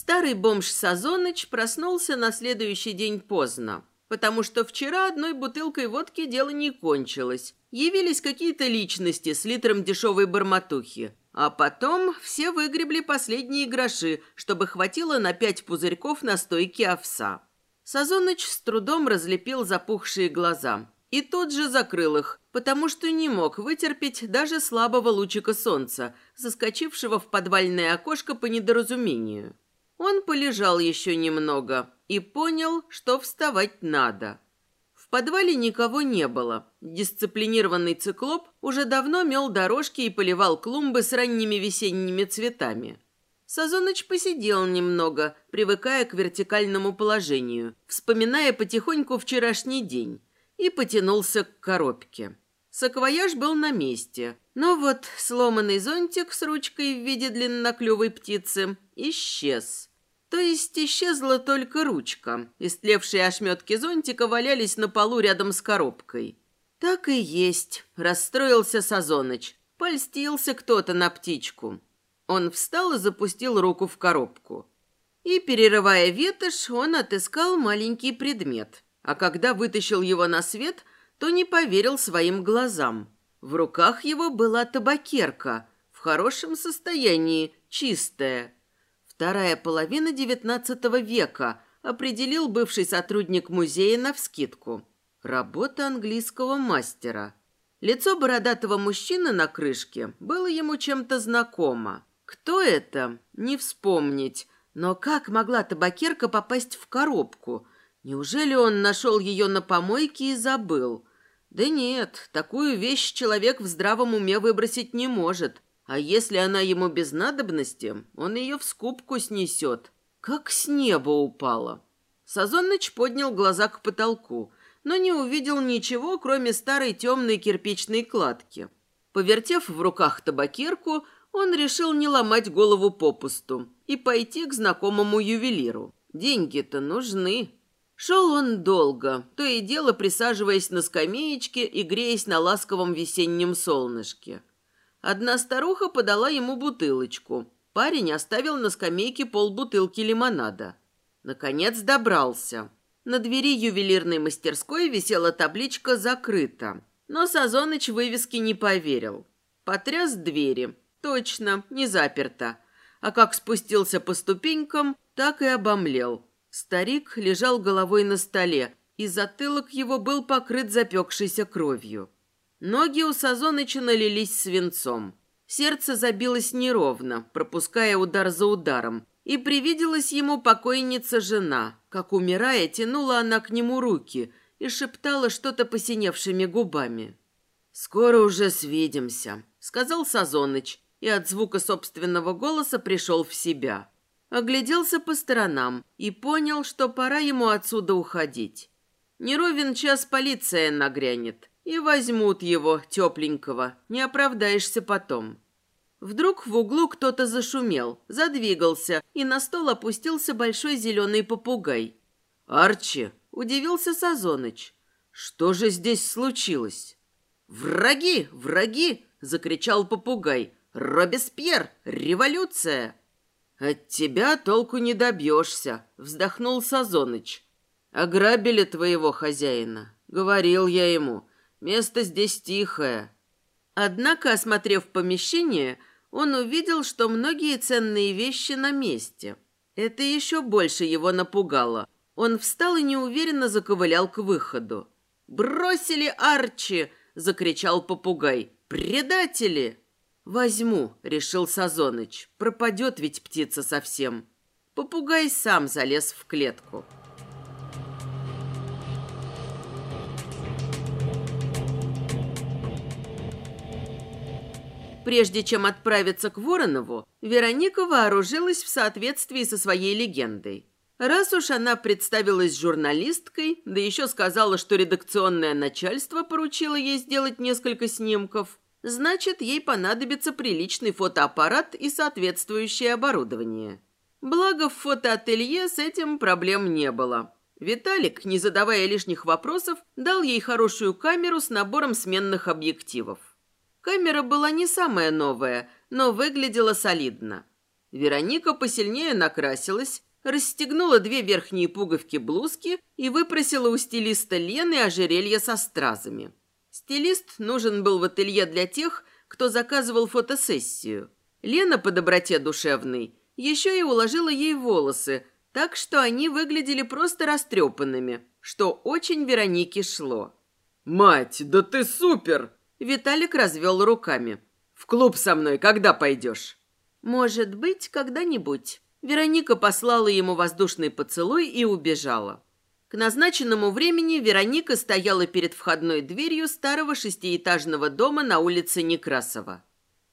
Старый бомж Сазоныч проснулся на следующий день поздно, потому что вчера одной бутылкой водки дело не кончилось. Явились какие-то личности с литром дешевой барматухи. А потом все выгребли последние гроши, чтобы хватило на пять пузырьков настойки овса. Сазоныч с трудом разлепил запухшие глаза и тут же закрыл их, потому что не мог вытерпеть даже слабого лучика солнца, заскочившего в подвальное окошко по недоразумению. Он полежал еще немного и понял, что вставать надо. В подвале никого не было. Дисциплинированный циклоп уже давно мел дорожки и поливал клумбы с ранними весенними цветами. Сазоныч посидел немного, привыкая к вертикальному положению, вспоминая потихоньку вчерашний день, и потянулся к коробке. Саквояж был на месте, но вот сломанный зонтик с ручкой в виде длинноклювой птицы исчез. То есть исчезла только ручка. Истлевшие ошметки зонтика валялись на полу рядом с коробкой. Так и есть, расстроился Сазоныч. Польстился кто-то на птичку. Он встал и запустил руку в коробку. И, перерывая ветошь, он отыскал маленький предмет. А когда вытащил его на свет, то не поверил своим глазам. В руках его была табакерка, в хорошем состоянии, чистая. Вторая половина XIX века, определил бывший сотрудник музея навскидку. Работа английского мастера. Лицо бородатого мужчины на крышке было ему чем-то знакомо. Кто это? Не вспомнить. Но как могла табакерка попасть в коробку? Неужели он нашел ее на помойке и забыл? Да нет, такую вещь человек в здравом уме выбросить не может. А если она ему без надобности, он ее в скупку снесет. Как с неба упала. Сазонныч поднял глаза к потолку, но не увидел ничего, кроме старой темной кирпичной кладки. Повертев в руках табакерку, он решил не ломать голову попусту и пойти к знакомому ювелиру. Деньги-то нужны. Шел он долго, то и дело присаживаясь на скамеечке и греясь на ласковом весеннем солнышке. Одна старуха подала ему бутылочку. Парень оставил на скамейке полбутылки лимонада. Наконец добрался. На двери ювелирной мастерской висела табличка «Закрыто». Но Сазоныч вывески не поверил. Потряс двери. Точно, не заперто. А как спустился по ступенькам, так и обомлел. Старик лежал головой на столе, и затылок его был покрыт запекшейся кровью. Ноги у Сазоныча налились свинцом. Сердце забилось неровно, пропуская удар за ударом, и привиделась ему покойница-жена. Как умирая, тянула она к нему руки и шептала что-то посиневшими губами. «Скоро уже свидимся», — сказал Сазоныч, и от звука собственного голоса пришел в себя. Огляделся по сторонам и понял, что пора ему отсюда уходить. Неровен час полиция нагрянет, и возьмут его, тепленького, не оправдаешься потом. Вдруг в углу кто-то зашумел, задвигался, и на стол опустился большой зеленый попугай. «Арчи!» – удивился Сазоныч. «Что же здесь случилось?» «Враги! Враги!» – закричал попугай. «Робеспьер! Революция!» «От тебя толку не добьешься», — вздохнул Сазоныч. «Ограбили твоего хозяина. Говорил я ему. Место здесь тихое». Однако, осмотрев помещение, он увидел, что многие ценные вещи на месте. Это еще больше его напугало. Он встал и неуверенно заковылял к выходу. «Бросили Арчи!» — закричал попугай. «Предатели!» «Возьму», — решил Сазоныч. «Пропадет ведь птица совсем». Попугай сам залез в клетку. Прежде чем отправиться к Воронову, Вероника вооружилась в соответствии со своей легендой. Раз уж она представилась журналисткой, да еще сказала, что редакционное начальство поручило ей сделать несколько снимков, значит, ей понадобится приличный фотоаппарат и соответствующее оборудование. Благо, в фотоателье с этим проблем не было. Виталик, не задавая лишних вопросов, дал ей хорошую камеру с набором сменных объективов. Камера была не самая новая, но выглядела солидно. Вероника посильнее накрасилась, расстегнула две верхние пуговки блузки и выпросила у стилиста Лены ожерелье со стразами. Стилист нужен был в ателье для тех, кто заказывал фотосессию. Лена по доброте душевной еще и уложила ей волосы, так что они выглядели просто растрепанными, что очень Веронике шло. «Мать, да ты супер!» Виталик развел руками. «В клуб со мной когда пойдешь?» «Может быть, когда-нибудь». Вероника послала ему воздушный поцелуй и убежала. К назначенному времени Вероника стояла перед входной дверью старого шестиэтажного дома на улице Некрасова.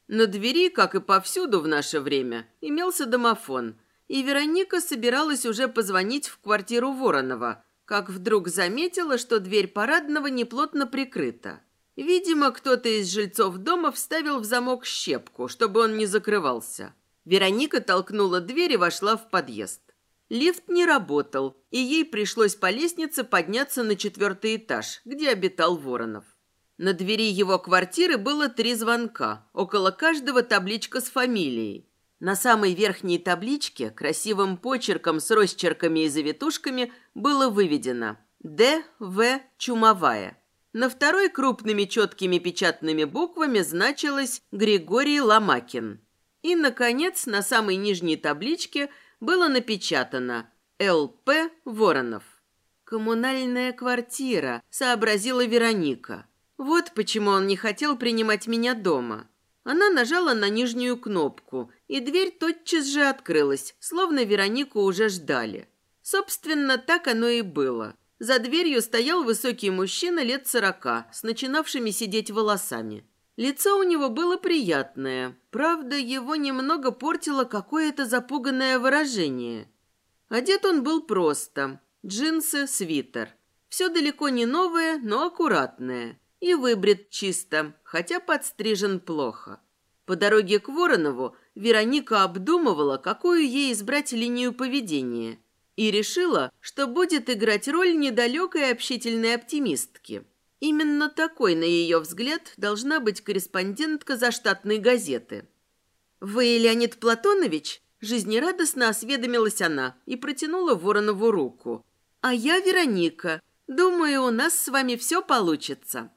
На двери, как и повсюду в наше время, имелся домофон, и Вероника собиралась уже позвонить в квартиру Воронова, как вдруг заметила, что дверь парадного неплотно прикрыта. Видимо, кто-то из жильцов дома вставил в замок щепку, чтобы он не закрывался. Вероника толкнула дверь и вошла в подъезд. Лифт не работал, и ей пришлось по лестнице подняться на четвертый этаж, где обитал Воронов. На двери его квартиры было три звонка, около каждого табличка с фамилией. На самой верхней табличке красивым почерком с росчерками и завитушками было выведено «Д. В. Чумовая». На второй крупными четкими печатными буквами значилось «Григорий Ломакин». И, наконец, на самой нижней табличке было напечатано «ЛП Воронов». «Коммунальная квартира», — сообразила Вероника. «Вот почему он не хотел принимать меня дома». Она нажала на нижнюю кнопку, и дверь тотчас же открылась, словно Веронику уже ждали. Собственно, так оно и было. За дверью стоял высокий мужчина лет сорока, с начинавшими сидеть волосами. Лицо у него было приятное, правда, его немного портило какое-то запуганное выражение. Одет он был просто. Джинсы, свитер. Все далеко не новое, но аккуратное. И выбрит чисто, хотя подстрижен плохо. По дороге к Воронову Вероника обдумывала, какую ей избрать линию поведения – и решила, что будет играть роль недалекой общительной оптимистки. Именно такой, на ее взгляд, должна быть корреспондентка заштатной газеты. «Вы Леонид Платонович?» Жизнерадостно осведомилась она и протянула Воронову руку. «А я Вероника. Думаю, у нас с вами все получится».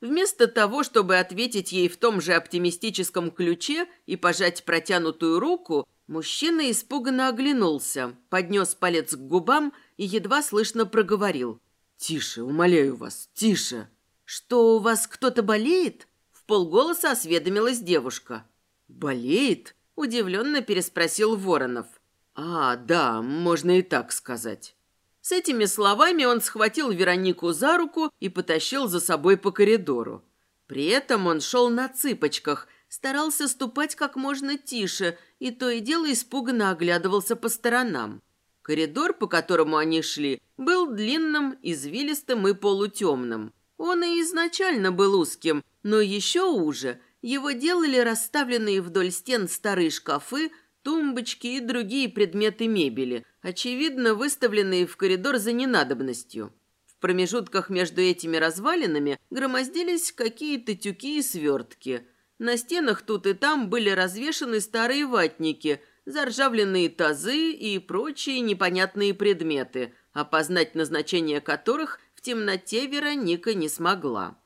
Вместо того, чтобы ответить ей в том же оптимистическом ключе и пожать протянутую руку, Мужчина испуганно оглянулся, поднес палец к губам и едва слышно проговорил. «Тише, умоляю вас, тише!» «Что, у вас кто-то болеет?» В полголоса осведомилась девушка. «Болеет?» – удивленно переспросил Воронов. «А, да, можно и так сказать». С этими словами он схватил Веронику за руку и потащил за собой по коридору. При этом он шел на цыпочках, старался ступать как можно тише и то и дело испуганно оглядывался по сторонам. Коридор, по которому они шли, был длинным, извилистым и полутемным. Он и изначально был узким, но еще уже его делали расставленные вдоль стен старые шкафы, тумбочки и другие предметы мебели, очевидно выставленные в коридор за ненадобностью. В промежутках между этими развалинами громоздились какие-то тюки и свертки – на стенах тут и там были развешаны старые ватники, заржавленные тазы и прочие непонятные предметы, опознать назначение которых в темноте Вероника не смогла.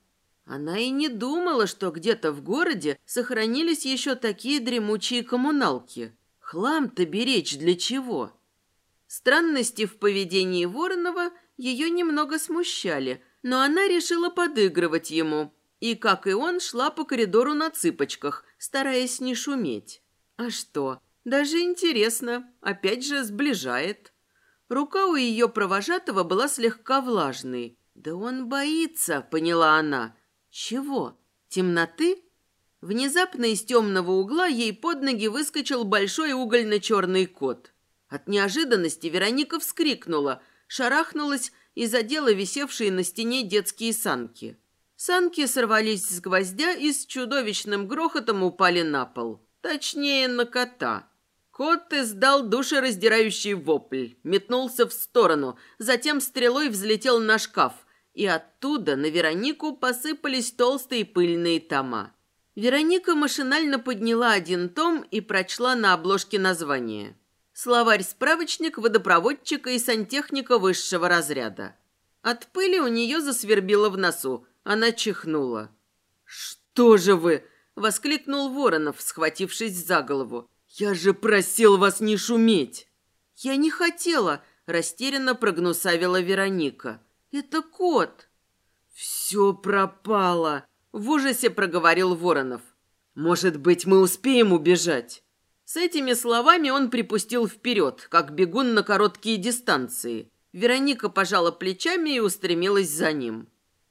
Она и не думала, что где-то в городе сохранились еще такие дремучие коммуналки. Хлам-то беречь для чего? Странности в поведении Воронова ее немного смущали, но она решила подыгрывать ему – и, как и он, шла по коридору на цыпочках, стараясь не шуметь. А что? Даже интересно. Опять же, сближает. Рука у ее провожатого была слегка влажной. «Да он боится», — поняла она. «Чего? Темноты?» Внезапно из темного угла ей под ноги выскочил большой угольно-черный кот. От неожиданности Вероника вскрикнула, шарахнулась и задела висевшие на стене детские санки. Санки сорвались с гвоздя и с чудовищным грохотом упали на пол. Точнее, на кота. Кот издал душераздирающий вопль, метнулся в сторону, затем стрелой взлетел на шкаф, и оттуда на Веронику посыпались толстые пыльные тома. Вероника машинально подняла один том и прочла на обложке название. Словарь-справочник водопроводчика и сантехника высшего разряда. От пыли у нее засвербило в носу. Она чихнула. «Что же вы?» – воскликнул Воронов, схватившись за голову. «Я же просил вас не шуметь!» «Я не хотела!» – растерянно прогнусавила Вероника. «Это кот!» «Все пропало!» – в ужасе проговорил Воронов. «Может быть, мы успеем убежать?» С этими словами он припустил вперед, как бегун на короткие дистанции. Вероника пожала плечами и устремилась за ним.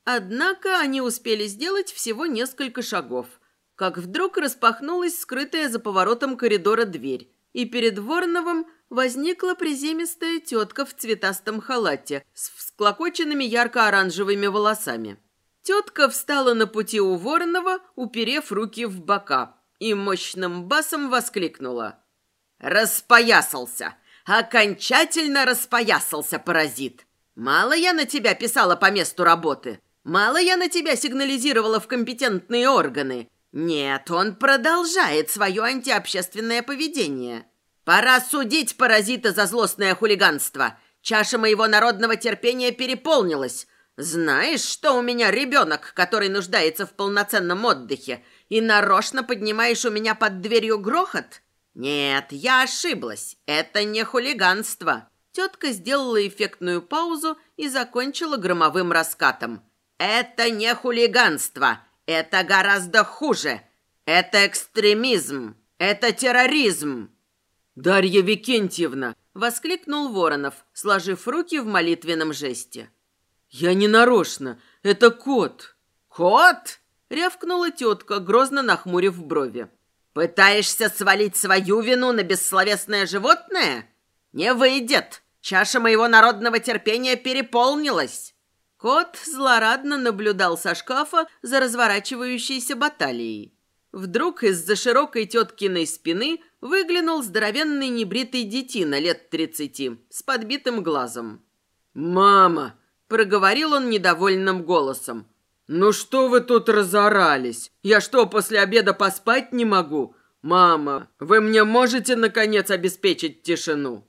Однако они успели сделать всего несколько шагов, как вдруг распахнулась скрытая за поворотом коридора дверь, и перед Вороновым возникла приземистая тетка в цветастом халате с всклокоченными ярко-оранжевыми волосами. Тетка встала на пути у Воронова, уперев руки в бока, и мощным басом воскликнула. «Распоясался! Окончательно распоясался, паразит! Мало я на тебя писала по месту работы, мало я на тебя сигнализировала в компетентные органы. Нет, он продолжает свое антиобщественное поведение. Пора судить паразита за злостное хулиганство. Чаша моего народного терпения переполнилась. Знаешь, что у меня ребенок, который нуждается в полноценном отдыхе, и нарочно поднимаешь у меня под дверью грохот? Нет, я ошиблась. Это не хулиганство. Тетка сделала эффектную паузу и закончила громовым раскатом. Это не хулиганство. Это гораздо хуже. Это экстремизм. Это терроризм. «Дарья Викентьевна!» – воскликнул Воронов, сложив руки в молитвенном жесте. «Я не нарочно. Это кот». «Кот?» – рявкнула тетка, грозно нахмурив брови. «Пытаешься свалить свою вину на бессловесное животное? Не выйдет. Чаша моего народного терпения переполнилась». Кот злорадно наблюдал со шкафа за разворачивающейся баталией. Вдруг из-за широкой теткиной спины выглянул здоровенный небритый детина лет тридцати с подбитым глазом. «Мама!» – проговорил он недовольным голосом. «Ну что вы тут разорались? Я что, после обеда поспать не могу? Мама, вы мне можете, наконец, обеспечить тишину?»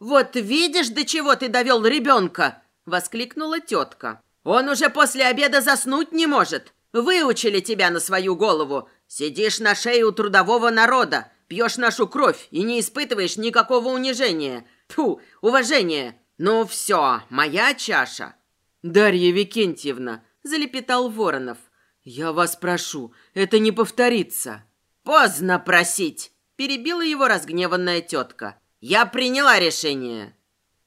«Вот видишь, до чего ты довел ребенка!» – воскликнула тетка. «Он уже после обеда заснуть не может. Выучили тебя на свою голову. Сидишь на шее у трудового народа, пьешь нашу кровь и не испытываешь никакого унижения. Тьфу, уважения. Ну все, моя чаша. Дарья Викентьевна, залепетал Воронов. Я вас прошу, это не повторится. Поздно просить, перебила его разгневанная тетка. Я приняла решение.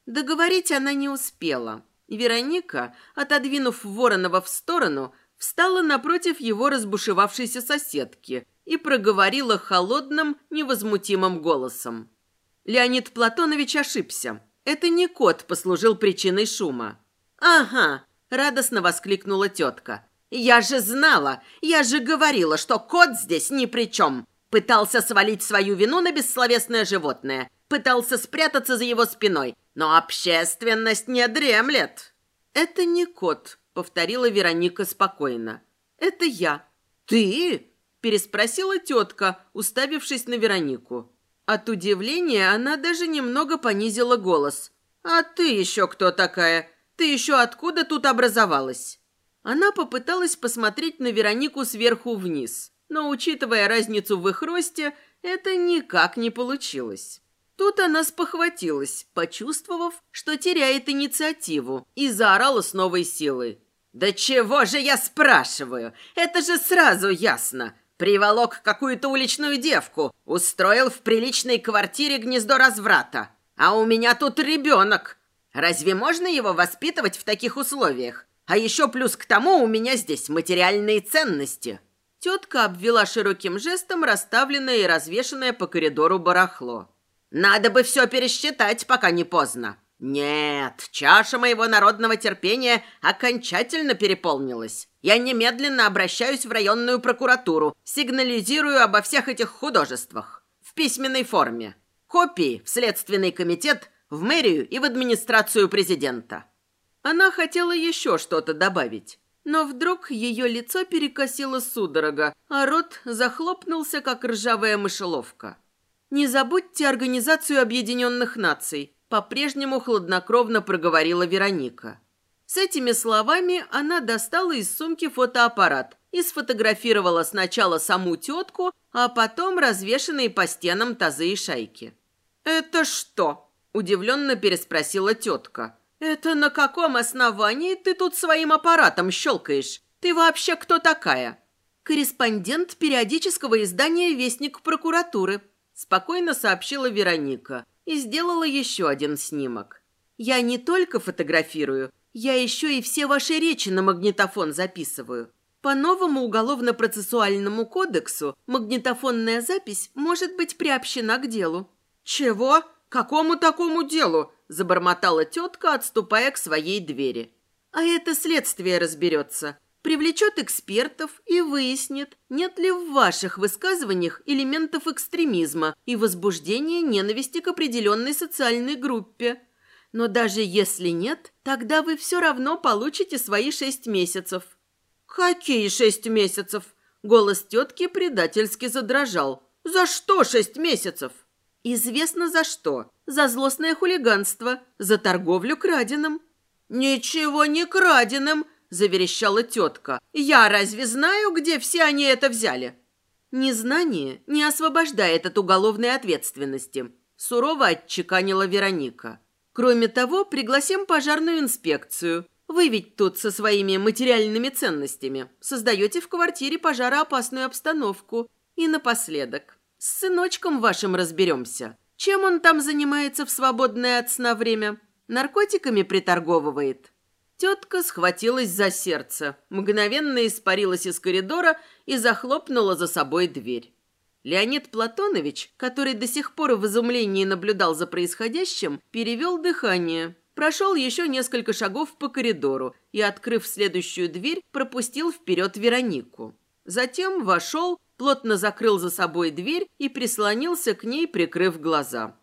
Договорить она не успела. Вероника, отодвинув Воронова в сторону, встала напротив его разбушевавшейся соседки и проговорила холодным, невозмутимым голосом. Леонид Платонович ошибся. Это не кот послужил причиной шума. «Ага», – радостно воскликнула тетка. «Я же знала, я же говорила, что кот здесь ни при чем. Пытался свалить свою вину на бессловесное животное, пытался спрятаться за его спиной, но общественность не дремлет». «Это не кот», повторила Вероника спокойно. «Это я». «Ты?» – переспросила тетка, уставившись на Веронику. От удивления она даже немного понизила голос. «А ты еще кто такая? Ты еще откуда тут образовалась?» Она попыталась посмотреть на Веронику сверху вниз, но, учитывая разницу в их росте, это никак не получилось. Тут она спохватилась, почувствовав, что теряет инициативу, и заорала с новой силой. «Да чего же я спрашиваю? Это же сразу ясно. Приволок какую-то уличную девку, устроил в приличной квартире гнездо разврата. А у меня тут ребенок. Разве можно его воспитывать в таких условиях? А еще плюс к тому у меня здесь материальные ценности». Тетка обвела широким жестом расставленное и развешанное по коридору барахло. «Надо бы все пересчитать, пока не поздно. «Нет, чаша моего народного терпения окончательно переполнилась. Я немедленно обращаюсь в районную прокуратуру, сигнализирую обо всех этих художествах. В письменной форме. Копии в Следственный комитет, в мэрию и в администрацию президента». Она хотела еще что-то добавить, но вдруг ее лицо перекосило судорога, а рот захлопнулся, как ржавая мышеловка. «Не забудьте Организацию Объединенных Наций», по-прежнему хладнокровно проговорила Вероника. С этими словами она достала из сумки фотоаппарат и сфотографировала сначала саму тетку, а потом развешанные по стенам тазы и шайки. «Это что?» – удивленно переспросила тетка. «Это на каком основании ты тут своим аппаратом щелкаешь? Ты вообще кто такая?» «Корреспондент периодического издания «Вестник прокуратуры», – спокойно сообщила Вероника и сделала еще один снимок. «Я не только фотографирую, я еще и все ваши речи на магнитофон записываю. По новому уголовно-процессуальному кодексу магнитофонная запись может быть приобщена к делу». «Чего? Какому такому делу?» – забормотала тетка, отступая к своей двери. «А это следствие разберется. Привлечет экспертов и выяснит, нет ли в ваших высказываниях элементов экстремизма и возбуждения ненависти к определенной социальной группе. Но даже если нет, тогда вы все равно получите свои шесть месяцев». «Какие шесть месяцев?» Голос тетки предательски задрожал. «За что шесть месяцев?» Известно за что. За злостное хулиганство, за торговлю краденым. «Ничего не краденым!» – заверещала тетка. «Я разве знаю, где все они это взяли?» «Незнание не освобождает от уголовной ответственности», – сурово отчеканила Вероника. «Кроме того, пригласим пожарную инспекцию. Вы ведь тут со своими материальными ценностями создаете в квартире пожароопасную обстановку. И напоследок, с сыночком вашим разберемся. Чем он там занимается в свободное от сна время? Наркотиками приторговывает?» Тетка схватилась за сердце, мгновенно испарилась из коридора и захлопнула за собой дверь. Леонид Платонович, который до сих пор в изумлении наблюдал за происходящим, перевел дыхание, прошел еще несколько шагов по коридору и, открыв следующую дверь, пропустил вперед Веронику. Затем вошел плотно закрыл за собой дверь и прислонился к ней, прикрыв глаза.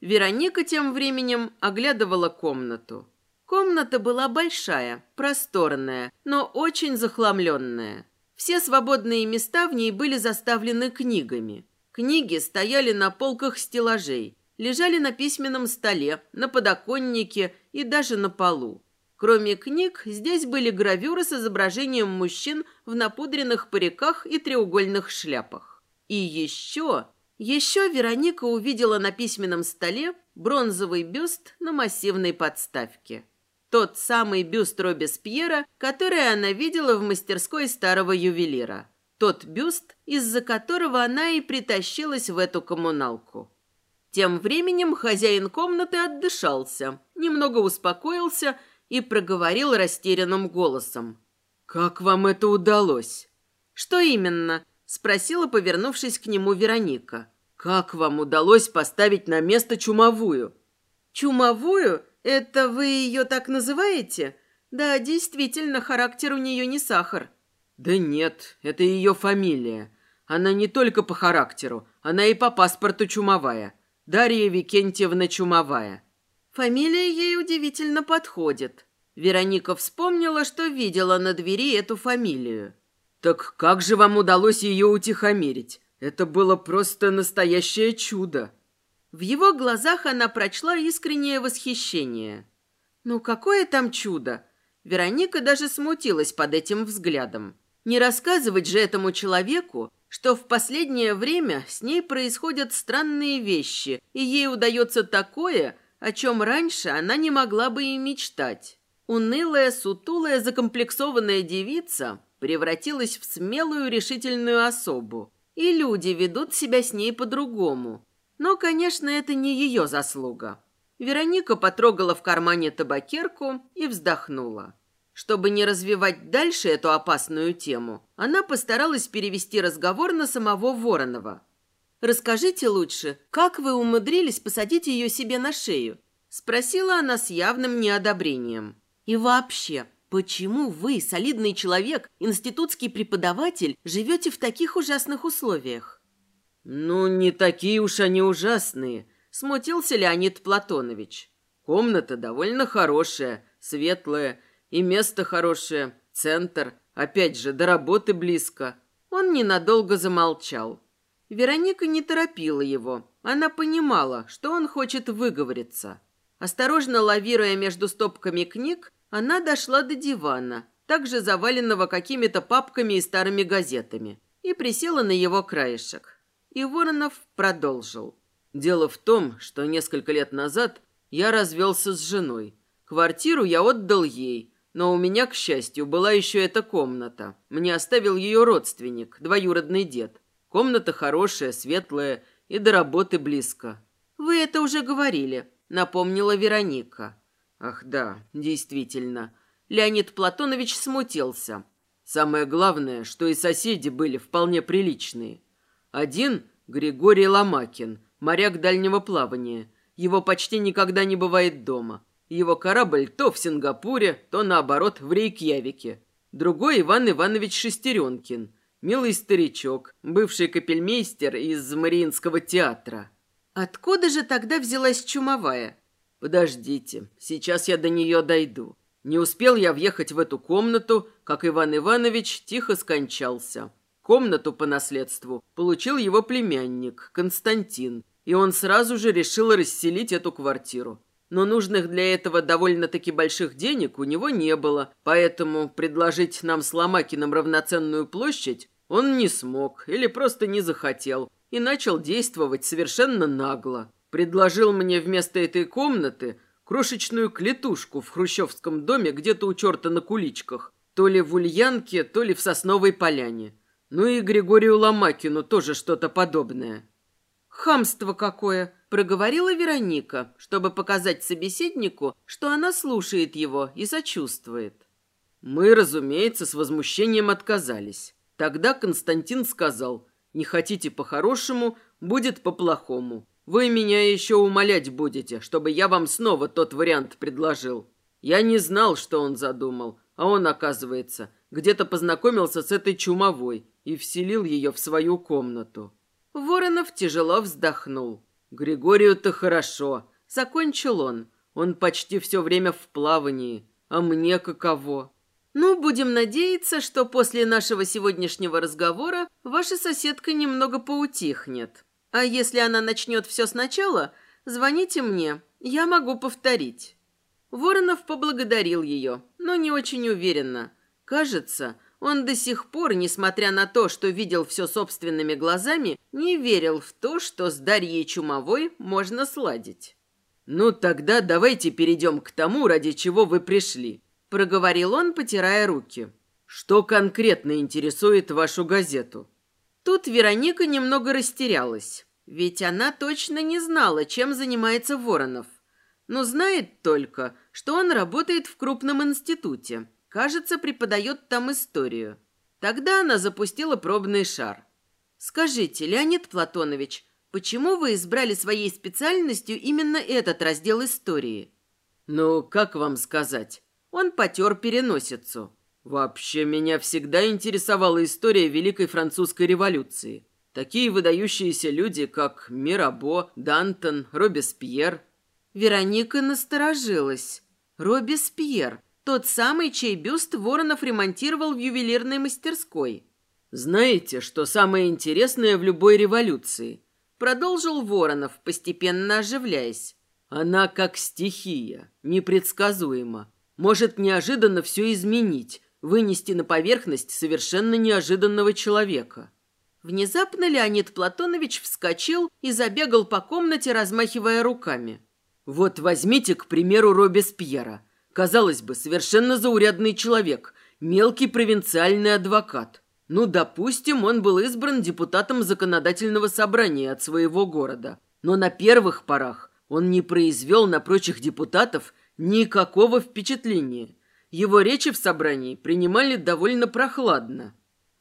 Вероника тем временем оглядывала комнату. Комната была большая, просторная, но очень захламленная. Все свободные места в ней были заставлены книгами. Книги стояли на полках стеллажей, лежали на письменном столе, на подоконнике и даже на полу. Кроме книг, здесь были гравюры с изображением мужчин в напудренных париках и треугольных шляпах. И еще, еще Вероника увидела на письменном столе бронзовый бюст на массивной подставке. Тот самый бюст Робеспьера, который она видела в мастерской старого ювелира. Тот бюст, из-за которого она и притащилась в эту коммуналку. Тем временем хозяин комнаты отдышался, немного успокоился и проговорил растерянным голосом. «Как вам это удалось?» «Что именно?» – спросила, повернувшись к нему Вероника. «Как вам удалось поставить на место чумовую?» «Чумовую? Это вы ее так называете?» «Да, действительно, характер у нее не сахар». «Да нет, это ее фамилия. Она не только по характеру, она и по паспорту чумовая. Дарья Викентьевна Чумовая». Фамилия ей удивительно подходит. Вероника вспомнила, что видела на двери эту фамилию. «Так как же вам удалось ее утихомирить? Это было просто настоящее чудо!» В его глазах она прочла искреннее восхищение. «Ну какое там чудо!» Вероника даже смутилась под этим взглядом. Не рассказывать же этому человеку, что в последнее время с ней происходят странные вещи, и ей удается такое, о чем раньше она не могла бы и мечтать. Унылая, сутулая, закомплексованная девица превратилась в смелую, решительную особу. И люди ведут себя с ней по-другому. Но, конечно, это не ее заслуга. Вероника потрогала в кармане табакерку и вздохнула. Чтобы не развивать дальше эту опасную тему, она постаралась перевести разговор на самого Воронова. «Расскажите лучше, как вы умудрились посадить ее себе на шею?» Спросила она с явным неодобрением. «И вообще, почему вы, солидный человек, институтский преподаватель, живете в таких ужасных условиях?» «Ну, не такие уж они ужасные», – смутился Леонид Платонович. «Комната довольно хорошая, светлая, и место хорошее. центр, опять же, до работы близко. Он ненадолго замолчал. Вероника не торопила его. Она понимала, что он хочет выговориться. Осторожно лавируя между стопками книг, она дошла до дивана, также заваленного какими-то папками и старыми газетами, и присела на его краешек. И Воронов продолжил. «Дело в том, что несколько лет назад я развелся с женой. Квартиру я отдал ей, но у меня, к счастью, была еще эта комната. Мне оставил ее родственник, двоюродный дед. Комната хорошая, светлая и до работы близко. «Вы это уже говорили», — напомнила Вероника. «Ах да, действительно». Леонид Платонович смутился. Самое главное, что и соседи были вполне приличные. Один — Григорий Ломакин, моряк дальнего плавания. Его почти никогда не бывает дома. Его корабль то в Сингапуре, то, наоборот, в Рейкьявике. Другой Иван Иванович Шестеренкин, милый старичок, бывший капельмейстер из Мариинского театра. Откуда же тогда взялась чумовая? Подождите, сейчас я до нее дойду. Не успел я въехать в эту комнату, как Иван Иванович тихо скончался. Комнату по наследству получил его племянник, Константин, и он сразу же решил расселить эту квартиру. Но нужных для этого довольно-таки больших денег у него не было, поэтому предложить нам с Ломакиным равноценную площадь он не смог или просто не захотел и начал действовать совершенно нагло. Предложил мне вместо этой комнаты крошечную клетушку в хрущевском доме где-то у черта на куличках, то ли в Ульянке, то ли в Сосновой поляне. Ну и Григорию Ломакину тоже что-то подобное. «Хамство какое!» – проговорила Вероника, чтобы показать собеседнику, что она слушает его и сочувствует. Мы, разумеется, с возмущением отказались. Тогда Константин сказал, «Не хотите по-хорошему, будет по-плохому. Вы меня еще умолять будете, чтобы я вам снова тот вариант предложил. Я не знал, что он задумал, а он, оказывается, где-то познакомился с этой чумовой и вселил ее в свою комнату. Воронов тяжело вздохнул. Григорию-то хорошо. Закончил он. Он почти все время в плавании. А мне каково? Ну, будем надеяться, что после нашего сегодняшнего разговора ваша соседка немного поутихнет. А если она начнет все сначала, звоните мне, я могу повторить». Воронов поблагодарил ее, но не очень уверенно. Кажется, он до сих пор, несмотря на то, что видел все собственными глазами, не верил в то, что с Дарьей Чумовой можно сладить. «Ну, тогда давайте перейдем к тому, ради чего вы пришли», – проговорил он, потирая руки. «Что конкретно интересует вашу газету?» Тут Вероника немного растерялась. Ведь она точно не знала, чем занимается Воронов. Но знает только, что он работает в крупном институте. Кажется, преподает там историю. Тогда она запустила пробный шар. «Скажите, Леонид Платонович, почему вы избрали своей специальностью именно этот раздел истории?» «Ну, как вам сказать?» Он потер переносицу. «Вообще, меня всегда интересовала история Великой Французской революции. Такие выдающиеся люди, как Мирабо, Дантон, Робеспьер. Вероника насторожилась. Робеспьер, тот самый, чей бюст Воронов ремонтировал в ювелирной мастерской. «Знаете, что самое интересное в любой революции?» Продолжил Воронов, постепенно оживляясь. «Она как стихия, непредсказуема. Может неожиданно все изменить, вынести на поверхность совершенно неожиданного человека». Внезапно Леонид Платонович вскочил и забегал по комнате, размахивая руками. «Вот возьмите, к примеру, Робеспьера. Казалось бы, совершенно заурядный человек, мелкий провинциальный адвокат. Ну, допустим, он был избран депутатом законодательного собрания от своего города. Но на первых порах он не произвел на прочих депутатов никакого впечатления. Его речи в собрании принимали довольно прохладно.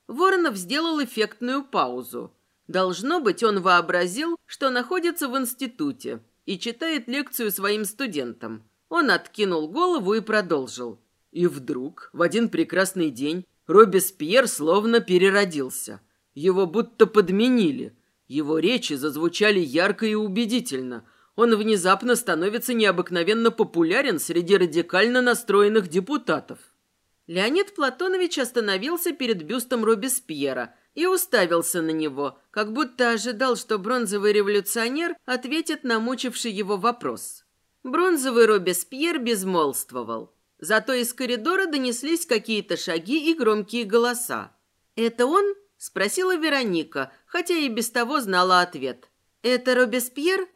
Воронов сделал эффектную паузу. Должно быть, он вообразил, что находится в институте и читает лекцию своим студентам. Он откинул голову и продолжил. И вдруг, в один прекрасный день, Робеспьер словно переродился. Его будто подменили. Его речи зазвучали ярко и убедительно. Он внезапно становится необыкновенно популярен среди радикально настроенных депутатов. Леонид Платонович остановился перед бюстом Робеспьера и уставился на него, как будто ожидал, что бронзовый революционер ответит на мучивший его вопрос. Бронзовый Робеспьер безмолвствовал. Зато из коридора донеслись какие-то шаги и громкие голоса. «Это он?» – спросила Вероника, хотя и без того знала ответ. «Это Робеспьер?»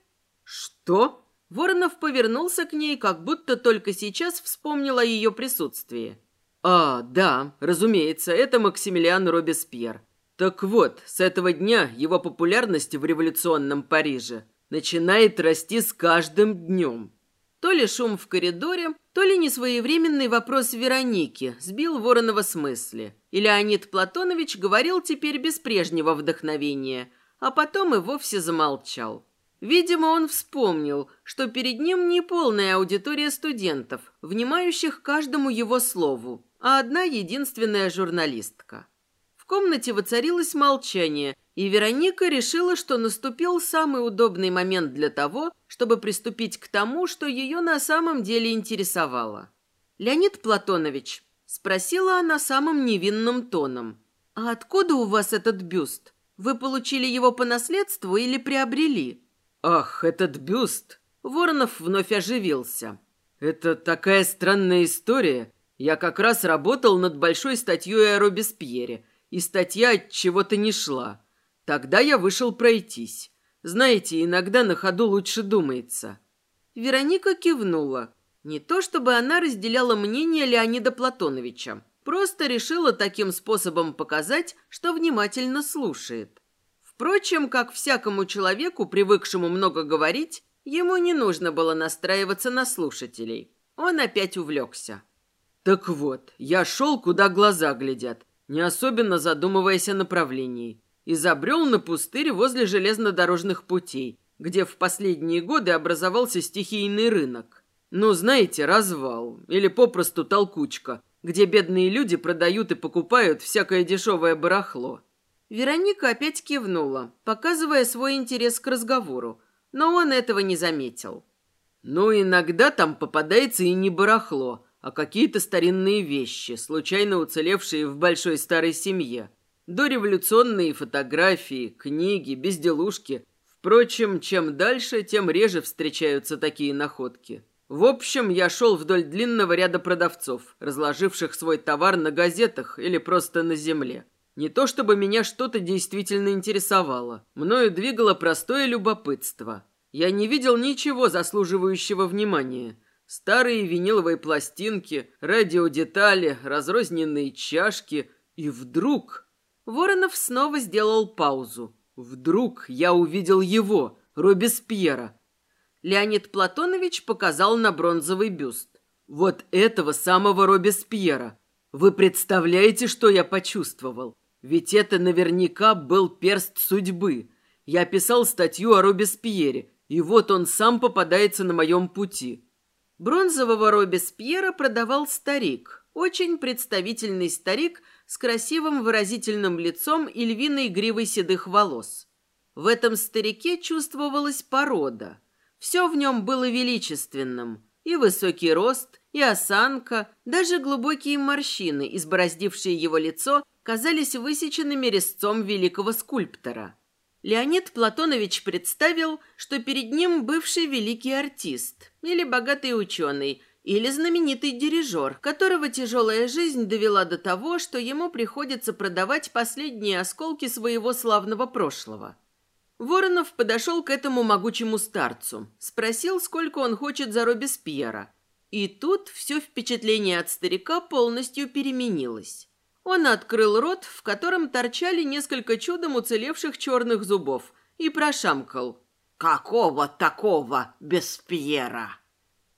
«Что?» Воронов повернулся к ней, как будто только сейчас вспомнил о ее присутствии. «А, да, разумеется, это Максимилиан Робеспьер. Так вот, с этого дня его популярность в революционном Париже начинает расти с каждым днем». То ли шум в коридоре, то ли несвоевременный вопрос Вероники сбил Воронова с мысли. И Леонид Платонович говорил теперь без прежнего вдохновения, а потом и вовсе замолчал. Видимо, он вспомнил, что перед ним не полная аудитория студентов, внимающих каждому его слову, а одна единственная журналистка. В комнате воцарилось молчание, и Вероника решила, что наступил самый удобный момент для того, чтобы приступить к тому, что ее на самом деле интересовало. «Леонид Платонович», – спросила она самым невинным тоном, – «а откуда у вас этот бюст? Вы получили его по наследству или приобрели?» «Ах, этот бюст!» Воронов вновь оживился. «Это такая странная история. Я как раз работал над большой статьей о Робеспьере, и статья от чего-то не шла. Тогда я вышел пройтись. Знаете, иногда на ходу лучше думается». Вероника кивнула. Не то чтобы она разделяла мнение Леонида Платоновича, просто решила таким способом показать, что внимательно слушает. Впрочем, как всякому человеку, привыкшему много говорить, ему не нужно было настраиваться на слушателей. Он опять увлекся. «Так вот, я шел, куда глаза глядят, не особенно задумываясь о направлении, и забрел на пустырь возле железнодорожных путей, где в последние годы образовался стихийный рынок. Ну, знаете, развал, или попросту толкучка, где бедные люди продают и покупают всякое дешевое барахло. Вероника опять кивнула, показывая свой интерес к разговору, но он этого не заметил. «Ну, иногда там попадается и не барахло, а какие-то старинные вещи, случайно уцелевшие в большой старой семье. Дореволюционные фотографии, книги, безделушки. Впрочем, чем дальше, тем реже встречаются такие находки. В общем, я шел вдоль длинного ряда продавцов, разложивших свой товар на газетах или просто на земле. Не то чтобы меня что-то действительно интересовало. Мною двигало простое любопытство. Я не видел ничего заслуживающего внимания. Старые виниловые пластинки, радиодетали, разрозненные чашки. И вдруг... Воронов снова сделал паузу. Вдруг я увидел его, Робеспьера. Леонид Платонович показал на бронзовый бюст. Вот этого самого Робеспьера. Вы представляете, что я почувствовал? Ведь это наверняка был перст судьбы. Я писал статью о Робеспьере, и вот он сам попадается на моем пути. Бронзового Робеспьера продавал старик, очень представительный старик с красивым выразительным лицом и львиной гривой седых волос. В этом старике чувствовалась порода. Все в нем было величественным. И высокий рост, и осанка, даже глубокие морщины, избороздившие его лицо, казались высеченными резцом великого скульптора. Леонид Платонович представил, что перед ним бывший великий артист, или богатый ученый, или знаменитый дирижер, которого тяжелая жизнь довела до того, что ему приходится продавать последние осколки своего славного прошлого. Воронов подошел к этому могучему старцу, спросил, сколько он хочет за Робеспьера. И тут все впечатление от старика полностью переменилось. Он открыл рот, в котором торчали несколько чудом уцелевших черных зубов, и прошамкал. «Какого такого без Пьера?»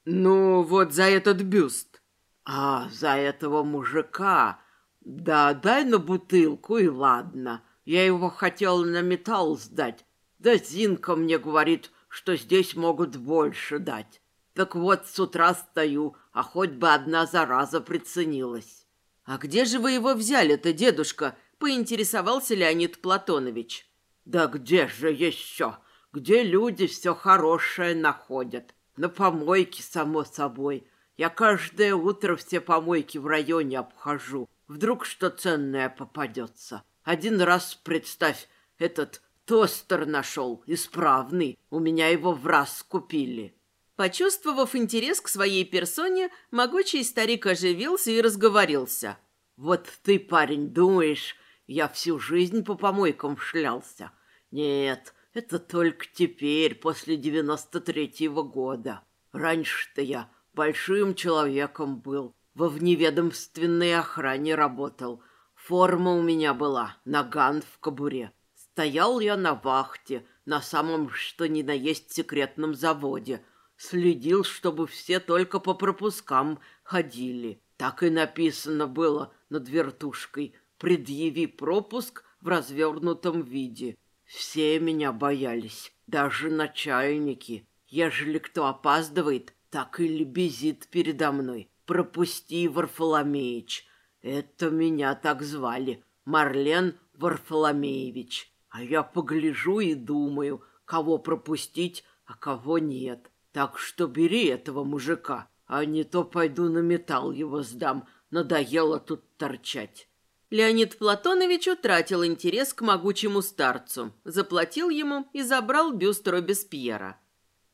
«Ну, вот за этот бюст». «А, за этого мужика? Да, дай на бутылку и ладно. Я его хотел на металл сдать. Да Зинка мне говорит, что здесь могут больше дать. Так вот, с утра стою, а хоть бы одна зараза приценилась». «А где же вы его взяли-то, дедушка?» – поинтересовался Леонид Платонович. «Да где же еще? Где люди все хорошее находят? На помойке, само собой. Я каждое утро все помойки в районе обхожу. Вдруг что ценное попадется. Один раз, представь, этот тостер нашел, исправный. У меня его в раз купили. Почувствовав интерес к своей персоне, могучий старик оживился и разговорился. «Вот ты, парень, думаешь, я всю жизнь по помойкам шлялся? Нет, это только теперь, после девяносто третьего года. Раньше-то я большим человеком был, во вневедомственной охране работал. Форма у меня была, наган в кобуре. Стоял я на вахте, на самом что ни на есть секретном заводе. Следил, чтобы все только по пропускам ходили. Так и написано было над вертушкой «Предъяви пропуск в развернутом виде». Все меня боялись, даже начальники. Ежели кто опаздывает, так и лебезит передо мной. «Пропусти, Варфоломеич». Это меня так звали. Марлен Варфоломеевич. А я погляжу и думаю, кого пропустить, а кого нет. Так что бери этого мужика, а не то пойду на металл его сдам. Надоело тут торчать. Леонид Платонович утратил интерес к могучему старцу, заплатил ему и забрал бюст Робеспьера.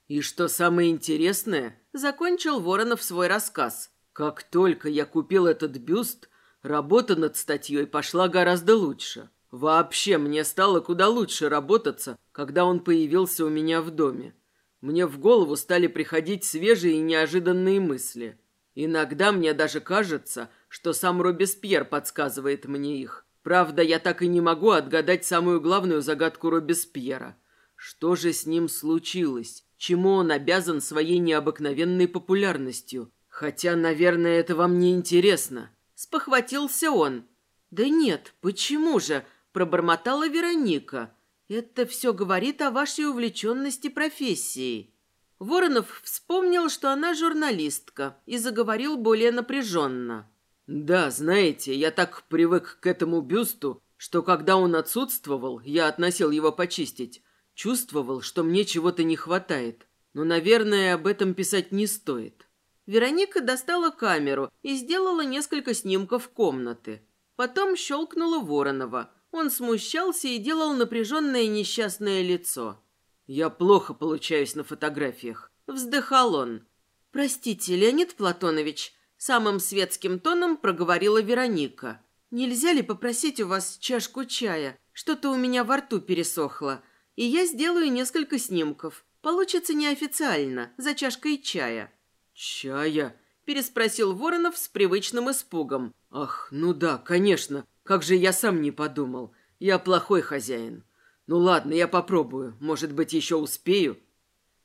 И что самое интересное, закончил Воронов свой рассказ. Как только я купил этот бюст, работа над статьей пошла гораздо лучше. Вообще, мне стало куда лучше работаться, когда он появился у меня в доме. Мне в голову стали приходить свежие и неожиданные мысли. Иногда мне даже кажется, что сам Робеспьер подсказывает мне их. Правда, я так и не могу отгадать самую главную загадку Робеспьера. Что же с ним случилось? Чему он обязан своей необыкновенной популярностью? Хотя, наверное, это вам не интересно. Спохватился он. Да нет, почему же? Пробормотала Вероника. Это все говорит о вашей увлеченности профессией. Воронов вспомнил, что она журналистка, и заговорил более напряженно. «Да, знаете, я так привык к этому бюсту, что когда он отсутствовал, я относил его почистить. Чувствовал, что мне чего-то не хватает. Но, наверное, об этом писать не стоит». Вероника достала камеру и сделала несколько снимков комнаты. Потом щелкнула Воронова – он смущался и делал напряженное несчастное лицо. «Я плохо получаюсь на фотографиях», — вздыхал он. «Простите, Леонид Платонович», — самым светским тоном проговорила Вероника. «Нельзя ли попросить у вас чашку чая? Что-то у меня во рту пересохло. И я сделаю несколько снимков. Получится неофициально, за чашкой чая». «Чая?» – переспросил Воронов с привычным испугом. «Ах, ну да, конечно. Как же я сам не подумал. Я плохой хозяин. Ну ладно, я попробую. Может быть, еще успею.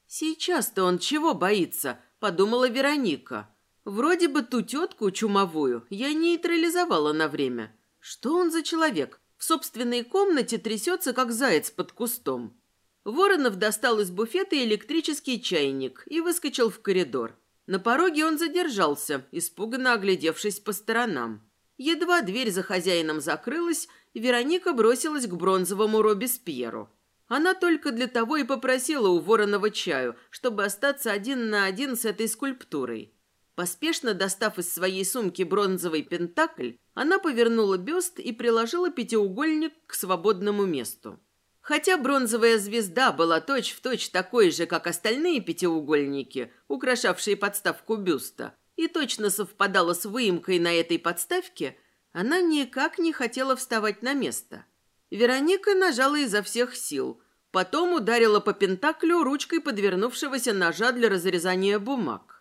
Сейчас-то он чего боится? Подумала Вероника. Вроде бы ту тетку чумовую я нейтрализовала на время. Что он за человек? В собственной комнате трясется, как заяц под кустом. Воронов достал из буфета электрический чайник и выскочил в коридор. На пороге он задержался, испуганно оглядевшись по сторонам. Едва дверь за хозяином закрылась, Вероника бросилась к бронзовому Робеспьеру. Она только для того и попросила у Воронова чаю, чтобы остаться один на один с этой скульптурой. Поспешно достав из своей сумки бронзовый пентакль, она повернула бюст и приложила пятиугольник к свободному месту. Хотя бронзовая звезда была точь-в-точь точь такой же, как остальные пятиугольники, украшавшие подставку бюста, и точно совпадала с выемкой на этой подставке, она никак не хотела вставать на место. Вероника нажала изо всех сил, потом ударила по пентаклю ручкой подвернувшегося ножа для разрезания бумаг.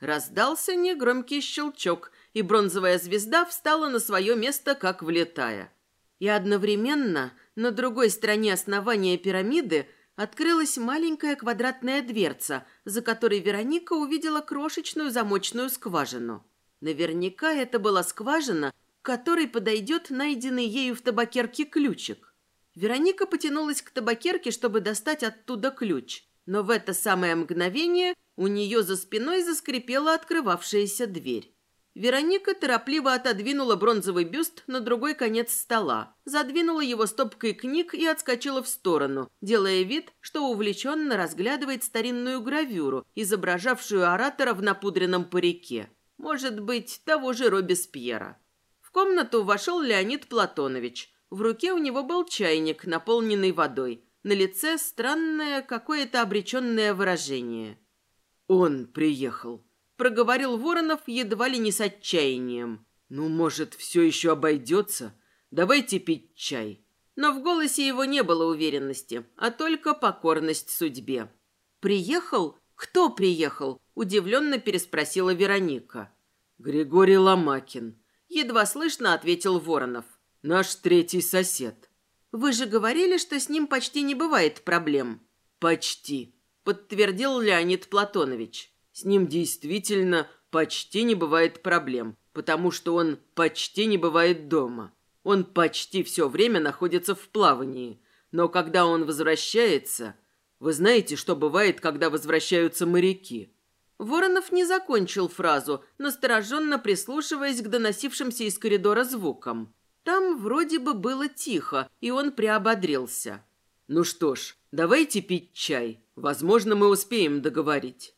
Раздался негромкий щелчок, и бронзовая звезда встала на свое место, как влетая. И одновременно на другой стороне основания пирамиды открылась маленькая квадратная дверца, за которой Вероника увидела крошечную замочную скважину. Наверняка это была скважина, к которой подойдет найденный ею в табакерке ключик. Вероника потянулась к табакерке, чтобы достать оттуда ключ, но в это самое мгновение у нее за спиной заскрипела открывавшаяся дверь. Вероника торопливо отодвинула бронзовый бюст на другой конец стола, задвинула его стопкой книг и отскочила в сторону, делая вид, что увлеченно разглядывает старинную гравюру, изображавшую оратора в напудренном парике. Может быть, того же Робеспьера. В комнату вошел Леонид Платонович. В руке у него был чайник, наполненный водой. На лице странное, какое-то обреченное выражение. «Он приехал», проговорил Воронов едва ли не с отчаянием. «Ну, может, все еще обойдется? Давайте пить чай». Но в голосе его не было уверенности, а только покорность судьбе. «Приехал? Кто приехал?» – удивленно переспросила Вероника. «Григорий Ломакин», – едва слышно ответил Воронов. «Наш третий сосед». «Вы же говорили, что с ним почти не бывает проблем». «Почти», – подтвердил Леонид Платонович. С ним действительно почти не бывает проблем, потому что он почти не бывает дома. Он почти все время находится в плавании. Но когда он возвращается... Вы знаете, что бывает, когда возвращаются моряки? Воронов не закончил фразу, настороженно прислушиваясь к доносившимся из коридора звукам. Там вроде бы было тихо, и он приободрился. «Ну что ж, давайте пить чай. Возможно, мы успеем договорить».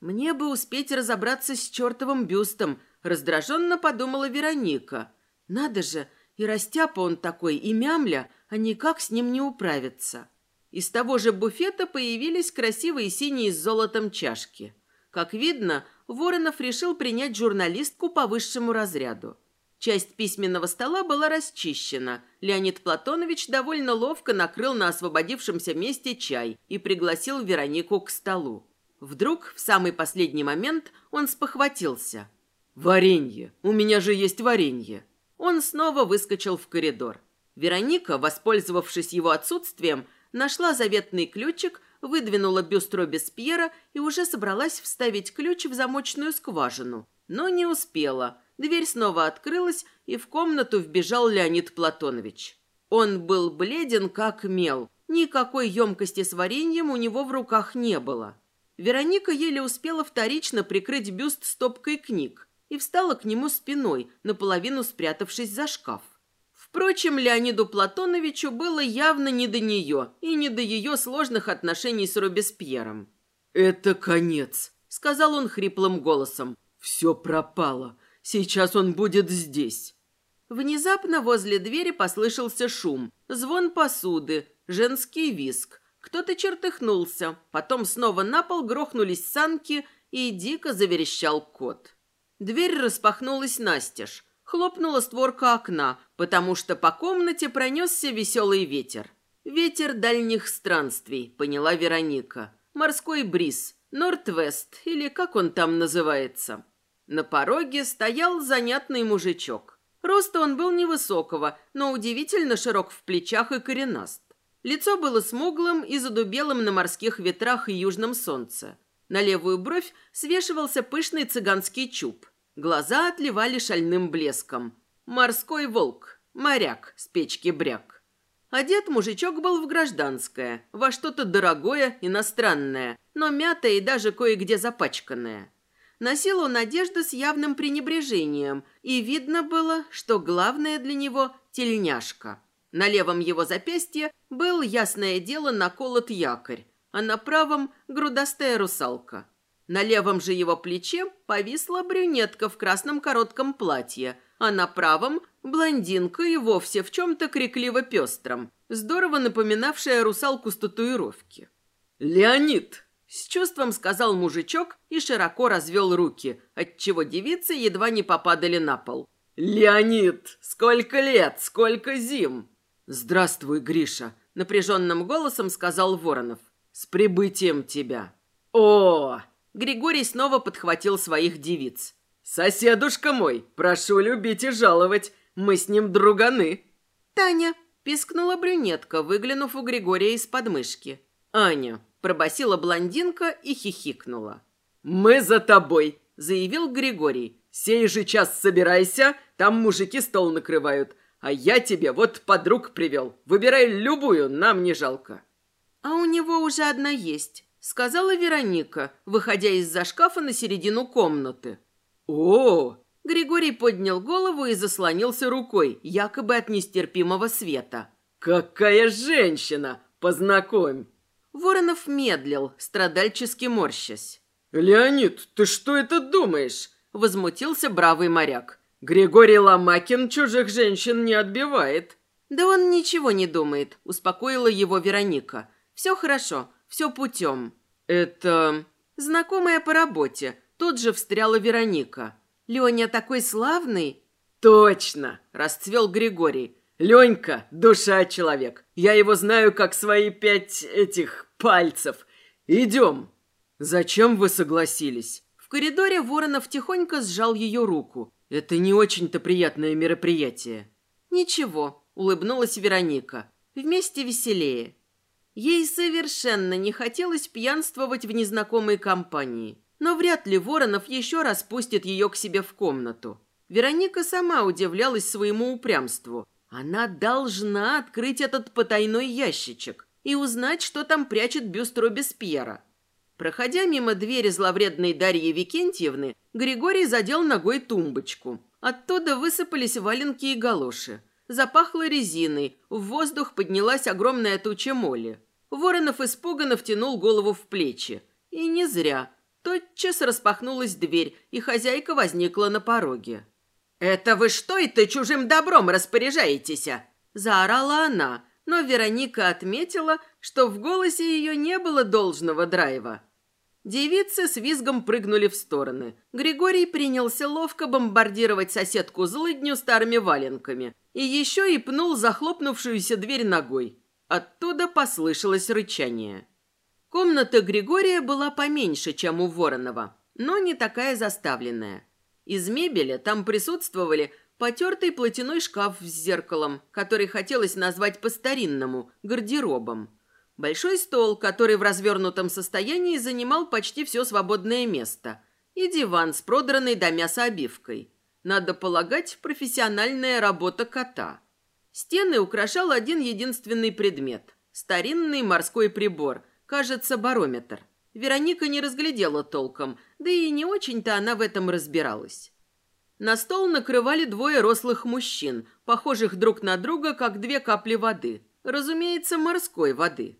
«Мне бы успеть разобраться с чертовым бюстом», — раздраженно подумала Вероника. «Надо же, и растяпа он такой, и мямля, а никак с ним не управиться». Из того же буфета появились красивые синие с золотом чашки. Как видно, Воронов решил принять журналистку по высшему разряду. Часть письменного стола была расчищена. Леонид Платонович довольно ловко накрыл на освободившемся месте чай и пригласил Веронику к столу. Вдруг, в самый последний момент, он спохватился. «Варенье! У меня же есть варенье!» Он снова выскочил в коридор. Вероника, воспользовавшись его отсутствием, нашла заветный ключик, выдвинула бюст Робеспьера и уже собралась вставить ключ в замочную скважину. Но не успела. Дверь снова открылась, и в комнату вбежал Леонид Платонович. Он был бледен, как мел. Никакой емкости с вареньем у него в руках не было. Вероника еле успела вторично прикрыть бюст стопкой книг и встала к нему спиной, наполовину спрятавшись за шкаф. Впрочем, Леониду Платоновичу было явно не до нее и не до ее сложных отношений с Робеспьером. «Это конец», — сказал он хриплым голосом. «Все пропало. Сейчас он будет здесь». Внезапно возле двери послышался шум, звон посуды, женский виск. Кто-то чертыхнулся, потом снова на пол грохнулись санки, и дико заверещал кот. Дверь распахнулась настежь. Хлопнула створка окна, потому что по комнате пронесся веселый ветер. «Ветер дальних странствий», — поняла Вероника. «Морской бриз, Норт-Вест, или как он там называется». На пороге стоял занятный мужичок. Роста он был невысокого, но удивительно широк в плечах и коренаст. Лицо было смуглым и задубелым на морских ветрах и южном солнце. На левую бровь свешивался пышный цыганский чуб. Глаза отливали шальным блеском. Морской волк, моряк с печки бряк. Одет мужичок был в гражданское, во что-то дорогое, иностранное, но мятое и даже кое-где запачканное. Носил он одежду с явным пренебрежением, и видно было, что главное для него – тельняшка. На левом его запястье был, ясное дело, наколот якорь, а на правом – грудастая русалка. На левом же его плече повисла брюнетка в красном коротком платье, а на правом – блондинка и вовсе в чем-то крикливо-пестром, здорово напоминавшая русалку с татуировки. «Леонид!» – с чувством сказал мужичок и широко развел руки, отчего девицы едва не попадали на пол. «Леонид! Сколько лет, сколько зим!» «Здравствуй, Гриша!» – напряженным голосом сказал Воронов. «С прибытием тебя!» «О!» – Григорий снова подхватил своих девиц. «Соседушка мой, прошу любить и жаловать, мы с ним друганы!» «Таня!» – пискнула брюнетка, выглянув у Григория из подмышки. «Аня!» – пробасила блондинка и хихикнула. «Мы за тобой!» – заявил Григорий. «Сей же час собирайся, там мужики стол накрывают. А я тебе вот подруг привел. Выбирай любую, нам не жалко». «А у него уже одна есть», — сказала Вероника, выходя из-за шкафа на середину комнаты. «О!» Григорий поднял голову и заслонился рукой, якобы от нестерпимого света. «Какая женщина! Познакомь!» Воронов медлил, страдальчески морщась. «Леонид, ты что это думаешь?» Возмутился бравый моряк. «Григорий Ломакин чужих женщин не отбивает». «Да он ничего не думает», — успокоила его Вероника. «Все хорошо, все путем». «Это...» «Знакомая по работе». Тут же встряла Вероника. «Леня такой славный!» «Точно!» – расцвел Григорий. «Ленька – душа человек. Я его знаю, как свои пять этих пальцев. Идем!» «Зачем вы согласились?» В коридоре Воронов тихонько сжал ее руку. «Это не очень-то приятное мероприятие». «Ничего», – улыбнулась Вероника. «Вместе веселее». Ей совершенно не хотелось пьянствовать в незнакомой компании. Но вряд ли Воронов еще раз пустит ее к себе в комнату. Вероника сама удивлялась своему упрямству. Она должна открыть этот потайной ящичек и узнать, что там прячет бюст Робеспьера. Проходя мимо двери зловредной Дарьи Викентьевны, Григорий задел ногой тумбочку. Оттуда высыпались валенки и галоши. Запахло резиной, в воздух поднялась огромная туча моли. Воронов испуганно втянул голову в плечи. И не зря. Тотчас распахнулась дверь, и хозяйка возникла на пороге. «Это вы что это чужим добром распоряжаетесь?» Заорала она, но Вероника отметила, что в голосе ее не было должного драйва. Девицы с визгом прыгнули в стороны. Григорий принялся ловко бомбардировать соседку злыдню старыми валенками. И еще и пнул захлопнувшуюся дверь ногой. Оттуда послышалось рычание. Комната Григория была поменьше, чем у Воронова, но не такая заставленная. Из мебели там присутствовали потертый платяной шкаф с зеркалом, который хотелось назвать по-старинному – гардеробом. Большой стол, который в развернутом состоянии занимал почти все свободное место. И диван с продранной до мяса обивкой. Надо полагать, профессиональная работа кота. Стены украшал один единственный предмет – старинный морской прибор – Кажется, барометр. Вероника не разглядела толком, да и не очень-то она в этом разбиралась. На стол накрывали двое рослых мужчин, похожих друг на друга, как две капли воды. Разумеется, морской воды.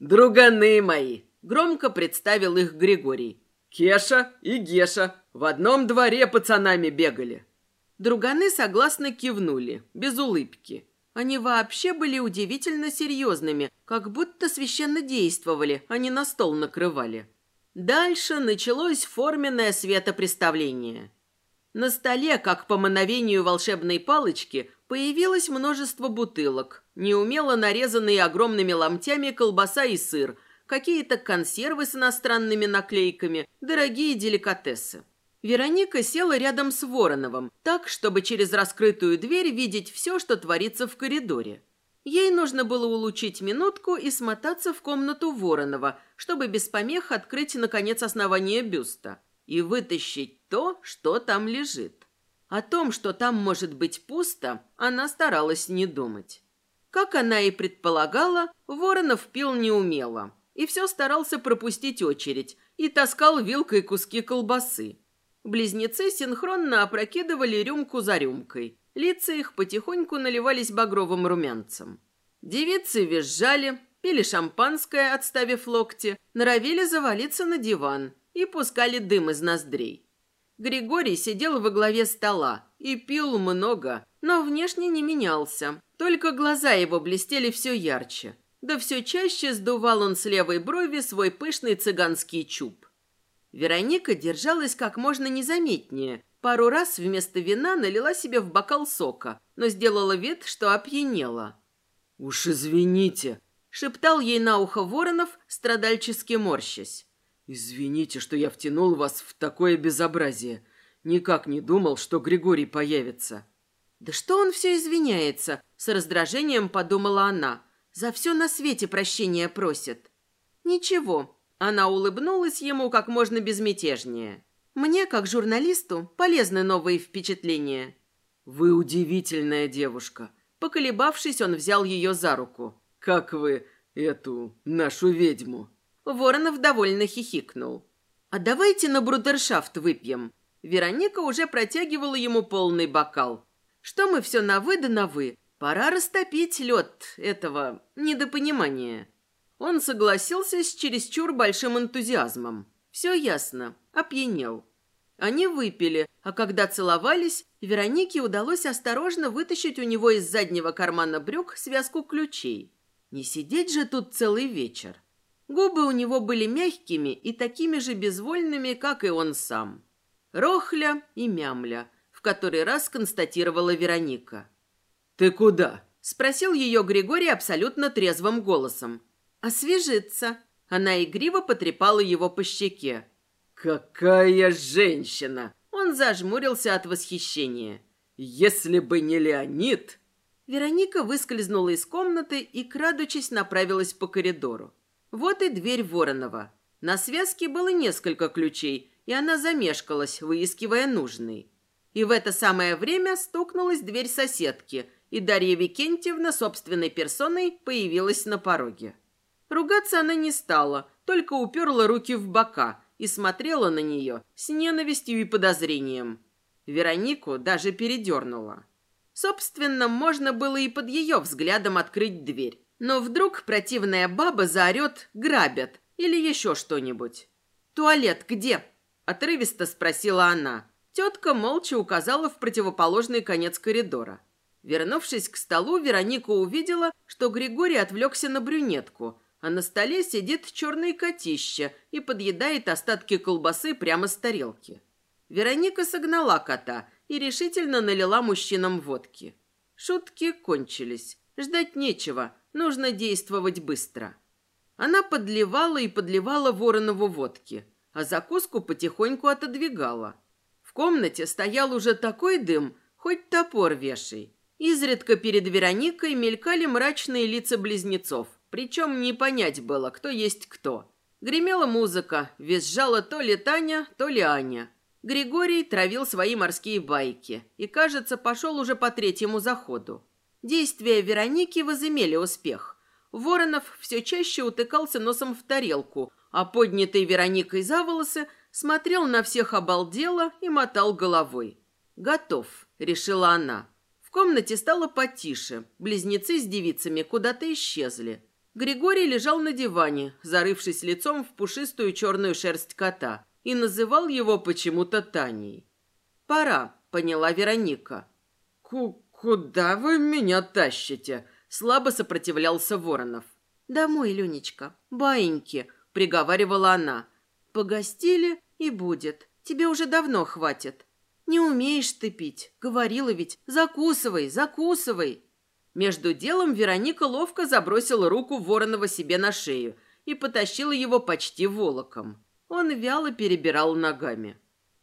«Друганы мои!» – громко представил их Григорий. «Кеша и Геша в одном дворе пацанами бегали». Друганы согласно кивнули, без улыбки. Они вообще были удивительно серьезными, как будто священно действовали, а не на стол накрывали. Дальше началось форменное светопреставление. На столе, как по мановению волшебной палочки, появилось множество бутылок, неумело нарезанные огромными ломтями колбаса и сыр, какие-то консервы с иностранными наклейками, дорогие деликатесы. Вероника села рядом с Вороновым, так, чтобы через раскрытую дверь видеть все, что творится в коридоре. Ей нужно было улучшить минутку и смотаться в комнату Воронова, чтобы без помех открыть, наконец, основание бюста и вытащить то, что там лежит. О том, что там может быть пусто, она старалась не думать. Как она и предполагала, Воронов пил неумело и все старался пропустить очередь и таскал вилкой куски колбасы. Близнецы синхронно опрокидывали рюмку за рюмкой. Лица их потихоньку наливались багровым румянцем. Девицы визжали, пили шампанское, отставив локти, норовили завалиться на диван и пускали дым из ноздрей. Григорий сидел во главе стола и пил много, но внешне не менялся. Только глаза его блестели все ярче. Да все чаще сдувал он с левой брови свой пышный цыганский чуб. Вероника держалась как можно незаметнее. Пару раз вместо вина налила себе в бокал сока, но сделала вид, что опьянела. «Уж извините», — шептал ей на ухо Воронов, страдальчески морщась. «Извините, что я втянул вас в такое безобразие. Никак не думал, что Григорий появится». «Да что он все извиняется?» — с раздражением подумала она. «За все на свете прощения просит». «Ничего, она улыбнулась ему как можно безмятежнее. «Мне, как журналисту, полезны новые впечатления». «Вы удивительная девушка». Поколебавшись, он взял ее за руку. «Как вы эту нашу ведьму?» Воронов довольно хихикнул. «А давайте на брудершафт выпьем». Вероника уже протягивала ему полный бокал. Что мы все на вы да на вы? Пора растопить лед этого недопонимания. Он согласился с чересчур большим энтузиазмом. Все ясно, опьянел. Они выпили, а когда целовались, Веронике удалось осторожно вытащить у него из заднего кармана брюк связку ключей. Не сидеть же тут целый вечер. Губы у него были мягкими и такими же безвольными, как и он сам. Рохля и мямля, в который раз констатировала Вероника. «Ты куда?» – спросил ее Григорий абсолютно трезвым голосом. «Освежиться». Она игриво потрепала его по щеке. «Какая женщина!» Он зажмурился от восхищения. «Если бы не Леонид...» Вероника выскользнула из комнаты и, крадучись, направилась по коридору. Вот и дверь Воронова. На связке было несколько ключей, и она замешкалась, выискивая нужный. И в это самое время стукнулась дверь соседки, и Дарья Викентьевна собственной персоной появилась на пороге. Ругаться она не стала, только уперла руки в бока и смотрела на нее с ненавистью и подозрением. Веронику даже передернула. Собственно, можно было и под ее взглядом открыть дверь. Но вдруг противная баба заорет «грабят» или еще что-нибудь. «Туалет где?» – отрывисто спросила она. Тетка молча указала в противоположный конец коридора. Вернувшись к столу, Вероника увидела, что Григорий отвлекся на брюнетку, а на столе сидит черный котище и подъедает остатки колбасы прямо с тарелки. Вероника согнала кота и решительно налила мужчинам водки. Шутки кончились. Ждать нечего, нужно действовать быстро. Она подливала и подливала Воронову водки, а закуску потихоньку отодвигала. В комнате стоял уже такой дым, хоть топор вешай. Изредка перед Вероникой мелькали мрачные лица близнецов, причем не понять было, кто есть кто. Гремела музыка, визжала то ли Таня, то ли Аня. Григорий травил свои морские байки и, кажется, пошел уже по третьему заходу. Действия Вероники возымели успех. Воронов все чаще утыкался носом в тарелку, а поднятый Вероникой за волосы смотрел на всех обалдело и мотал головой. «Готов», — решила она. В комнате стало потише. Близнецы с девицами куда-то исчезли. Григорий лежал на диване, зарывшись лицом в пушистую черную шерсть кота, и называл его почему-то Таней. «Пора», — поняла Вероника. «Ку куда вы меня тащите?» — слабо сопротивлялся Воронов. «Домой, Ленечка, баиньки», — приговаривала она. «Погостили и будет. Тебе уже давно хватит. Не умеешь ты пить. Говорила ведь. Закусывай, закусывай. Между делом Вероника ловко забросила руку Воронова себе на шею и потащила его почти волоком. Он вяло перебирал ногами.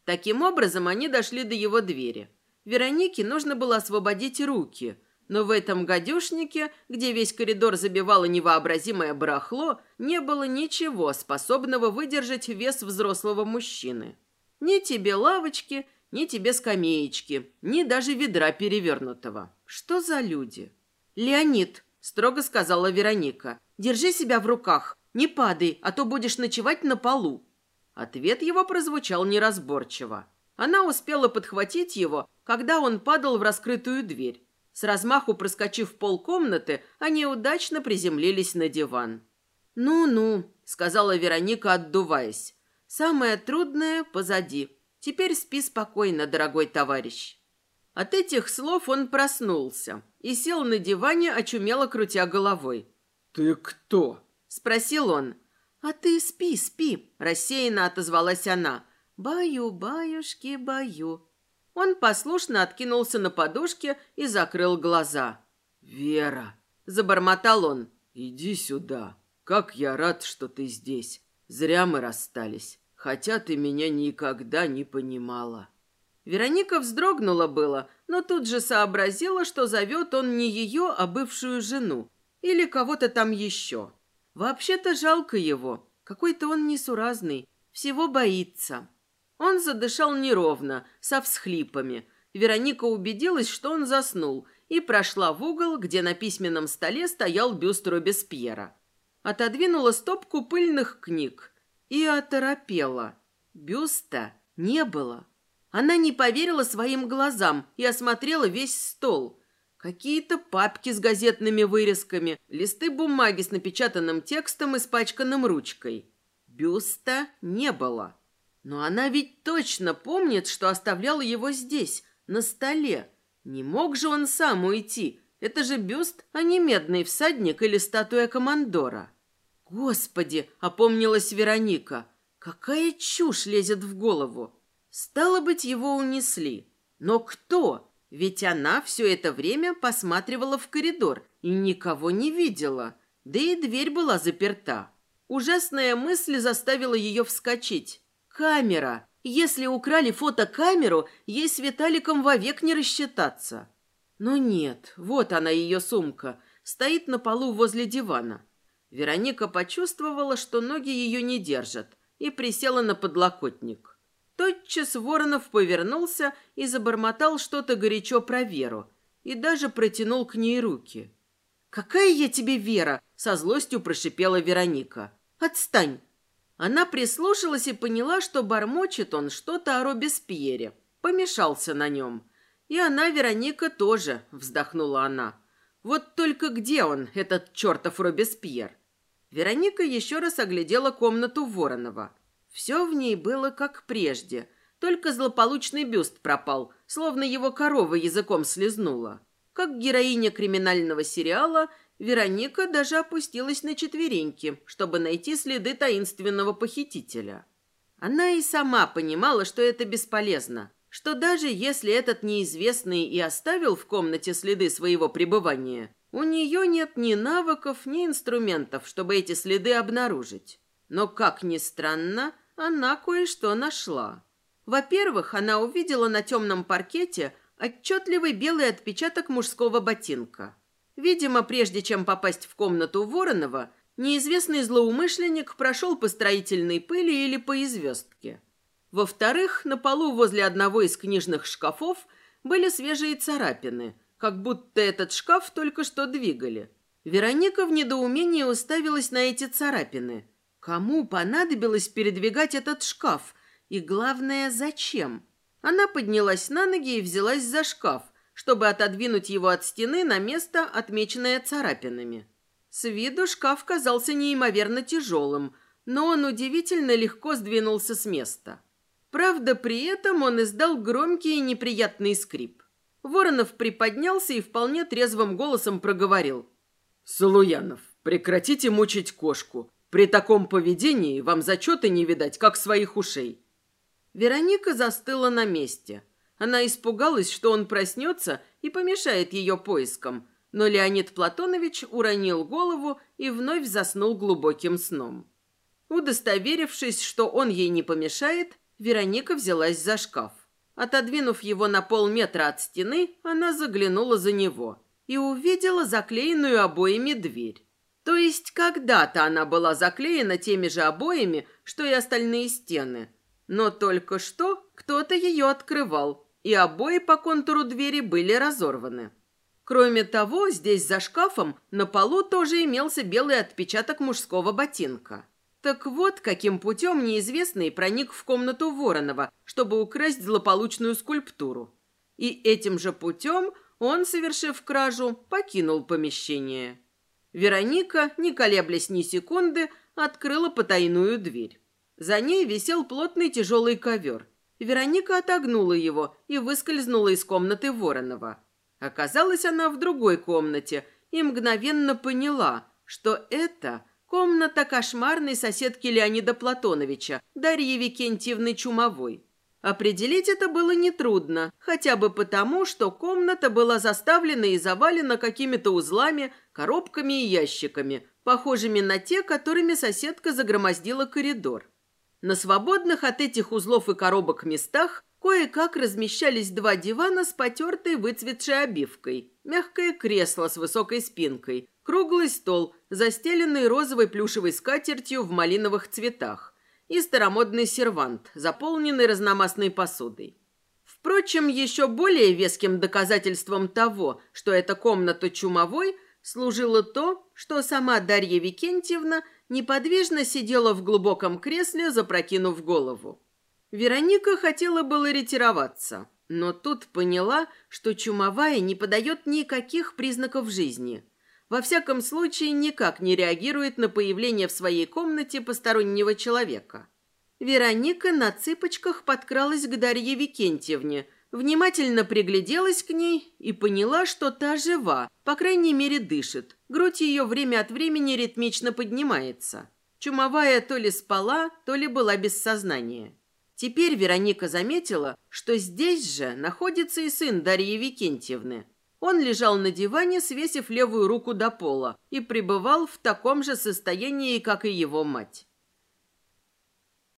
Таким образом, они дошли до его двери. Веронике нужно было освободить руки, но в этом гадюшнике, где весь коридор забивало невообразимое барахло, не было ничего, способного выдержать вес взрослого мужчины. Ни тебе лавочки, ни тебе скамеечки, ни даже ведра перевернутого. Что за люди? «Леонид», — строго сказала Вероника, — «держи себя в руках, не падай, а то будешь ночевать на полу». Ответ его прозвучал неразборчиво. Она успела подхватить его, когда он падал в раскрытую дверь. С размаху проскочив пол комнаты, они удачно приземлились на диван. «Ну-ну», — сказала Вероника, отдуваясь. «Самое трудное позади. Теперь спи спокойно, дорогой товарищ». От этих слов он проснулся и сел на диване, очумело крутя головой. «Ты кто?» – спросил он. «А ты спи, спи», – рассеянно отозвалась она. «Баю, баюшки, баю». Он послушно откинулся на подушке и закрыл глаза. «Вера», – забормотал он. «Иди сюда. Как я рад, что ты здесь. Зря мы расстались хотя ты меня никогда не понимала». Вероника вздрогнула было, но тут же сообразила, что зовет он не ее, а бывшую жену. Или кого-то там еще. Вообще-то жалко его. Какой-то он несуразный. Всего боится. Он задышал неровно, со всхлипами. Вероника убедилась, что он заснул, и прошла в угол, где на письменном столе стоял бюст Робеспьера. Отодвинула стопку пыльных книг – и оторопела. Бюста не было. Она не поверила своим глазам и осмотрела весь стол. Какие-то папки с газетными вырезками, листы бумаги с напечатанным текстом, испачканным ручкой. Бюста не было. Но она ведь точно помнит, что оставляла его здесь, на столе. Не мог же он сам уйти. Это же бюст, а не медный всадник или статуя командора. Господи, опомнилась Вероника. Какая чушь лезет в голову. Стало быть, его унесли. Но кто? Ведь она все это время посматривала в коридор и никого не видела. Да и дверь была заперта. Ужасная мысль заставила ее вскочить. Камера! Если украли фотокамеру, ей с Виталиком вовек не рассчитаться. Но нет, вот она, ее сумка, стоит на полу возле дивана. Вероника почувствовала, что ноги ее не держат, и присела на подлокотник. Тотчас Воронов повернулся и забормотал что-то горячо про Веру, и даже протянул к ней руки. «Какая я тебе Вера?» — со злостью прошипела Вероника. «Отстань!» Она прислушалась и поняла, что бормочет он что-то о Робеспьере. Помешался на нем. И она, Вероника, тоже, вздохнула она. Вот только где он, этот чертов Робеспьер? Вероника еще раз оглядела комнату Воронова. Все в ней было как прежде, только злополучный бюст пропал, словно его корова языком слезнула. Как героиня криминального сериала – Вероника даже опустилась на четвереньки, чтобы найти следы таинственного похитителя. Она и сама понимала, что это бесполезно, что даже если этот неизвестный и оставил в комнате следы своего пребывания, у нее нет ни навыков, ни инструментов, чтобы эти следы обнаружить. Но, как ни странно, она кое-что нашла. Во-первых, она увидела на темном паркете отчетливый белый отпечаток мужского ботинка – Видимо, прежде чем попасть в комнату Воронова, неизвестный злоумышленник прошел по строительной пыли или по известке. Во-вторых, на полу возле одного из книжных шкафов были свежие царапины, как будто этот шкаф только что двигали. Вероника в недоумении уставилась на эти царапины. Кому понадобилось передвигать этот шкаф? И главное, зачем? Она поднялась на ноги и взялась за шкаф – чтобы отодвинуть его от стены на место, отмеченное царапинами. С виду шкаф казался неимоверно тяжелым, но он удивительно легко сдвинулся с места. Правда, при этом он издал громкий и неприятный скрип. Воронов приподнялся и вполне трезвым голосом проговорил. «Салуянов, прекратите мучить кошку. При таком поведении вам зачеты не видать, как своих ушей». Вероника застыла на месте – она испугалась, что он проснется и помешает ее поискам, но Леонид Платонович уронил голову и вновь заснул глубоким сном. Удостоверившись, что он ей не помешает, Вероника взялась за шкаф. Отодвинув его на полметра от стены, она заглянула за него и увидела заклеенную обоями дверь. То есть когда-то она была заклеена теми же обоями, что и остальные стены. Но только что кто-то ее открывал, и обои по контуру двери были разорваны. Кроме того, здесь за шкафом на полу тоже имелся белый отпечаток мужского ботинка. Так вот, каким путем неизвестный проник в комнату Воронова, чтобы украсть злополучную скульптуру. И этим же путем он, совершив кражу, покинул помещение. Вероника, не колеблясь ни секунды, открыла потайную дверь. За ней висел плотный тяжелый ковер – Вероника отогнула его и выскользнула из комнаты Воронова. Оказалась она в другой комнате и мгновенно поняла, что это комната кошмарной соседки Леонида Платоновича, Дарьи Викентьевны Чумовой. Определить это было нетрудно, хотя бы потому, что комната была заставлена и завалена какими-то узлами, коробками и ящиками, похожими на те, которыми соседка загромоздила коридор. На свободных от этих узлов и коробок местах кое-как размещались два дивана с потертой выцветшей обивкой, мягкое кресло с высокой спинкой, круглый стол, застеленный розовой плюшевой скатертью в малиновых цветах, и старомодный сервант, заполненный разномастной посудой. Впрочем, еще более веским доказательством того, что эта комната чумовой, служило то, что сама Дарья Викентьевна – неподвижно сидела в глубоком кресле, запрокинув голову. Вероника хотела было ретироваться, но тут поняла, что чумовая не подает никаких признаков жизни. Во всяком случае, никак не реагирует на появление в своей комнате постороннего человека. Вероника на цыпочках подкралась к Дарье Викентьевне, внимательно пригляделась к ней и поняла, что та жива, по крайней мере дышит. Грудь ее время от времени ритмично поднимается. Чумовая то ли спала, то ли была без сознания. Теперь Вероника заметила, что здесь же находится и сын Дарьи Викентьевны. Он лежал на диване, свесив левую руку до пола, и пребывал в таком же состоянии, как и его мать.